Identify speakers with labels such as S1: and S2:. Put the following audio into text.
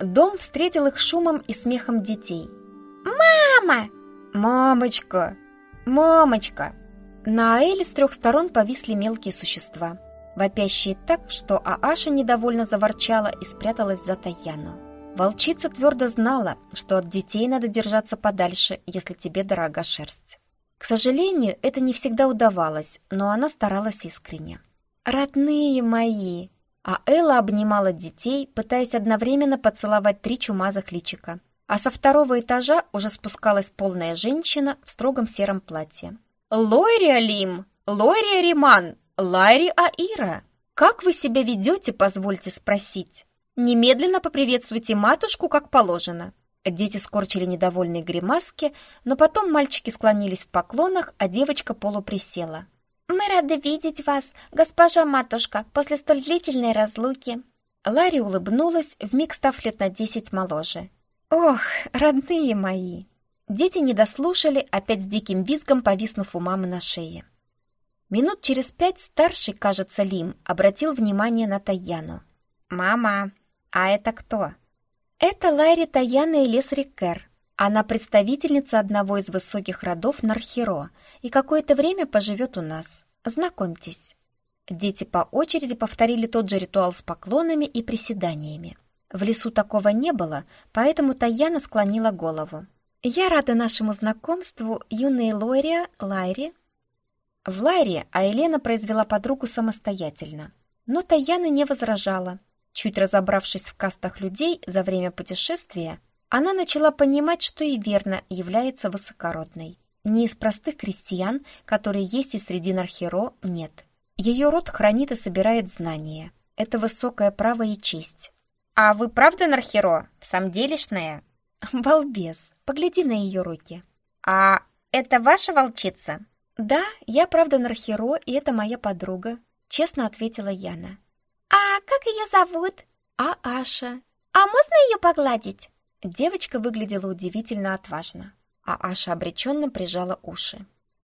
S1: Дом встретил их шумом и смехом детей.
S2: «Мама!»
S1: «Мамочка! Мамочка!» На Аэле с трех сторон повисли мелкие существа, вопящие так, что Ааша недовольно заворчала и спряталась за Таяну. Волчица твердо знала, что от детей надо держаться подальше, если тебе дорога шерсть. К сожалению, это не всегда удавалось, но она старалась искренне. «Родные мои!» А Элла обнимала детей, пытаясь одновременно поцеловать три чумазых личика. А со второго этажа уже спускалась полная женщина в строгом сером платье. «Лойрия Лим! Лойрия Риман! Лайри Аира! Как вы себя ведете, позвольте спросить?» Немедленно поприветствуйте матушку, как положено». Дети скорчили недовольные гримаски, но потом мальчики склонились в поклонах, а девочка полуприсела.
S2: «Мы рады видеть вас, госпожа матушка, после столь длительной разлуки».
S1: Ларри улыбнулась, вмиг став лет на десять моложе. «Ох, родные мои!» Дети не дослушали, опять с диким визгом повиснув у мамы на шее. Минут через пять старший, кажется, Лим, обратил внимание на Таяну. «Мама, «А это кто?» «Это Лайри Таяна Элес Рикер. Она представительница одного из высоких родов Нархеро и какое-то время поживет у нас. Знакомьтесь». Дети по очереди повторили тот же ритуал с поклонами и приседаниями. В лесу такого не было, поэтому Таяна склонила голову. «Я рада нашему знакомству, юная Лория Лайри». В Лайре Айлена произвела подругу самостоятельно, но Таяна не возражала, Чуть разобравшись в кастах людей за время путешествия, она начала понимать, что и верно является высокородной. Не из простых крестьян, которые есть и среди Нархеро, нет. Ее род хранит и собирает знания. Это высокое право и честь.
S2: «А вы правда Нархеро? В самом делешная?»
S1: «Балбес, погляди на ее руки».
S2: «А это ваша волчица?»
S1: «Да, я правда Нархеро, и это моя подруга», — честно ответила Яна.
S2: «А как ее зовут?»
S1: «А Аша».
S2: «А можно ее погладить?»
S1: Девочка выглядела удивительно отважно, а Аша обреченно прижала уши.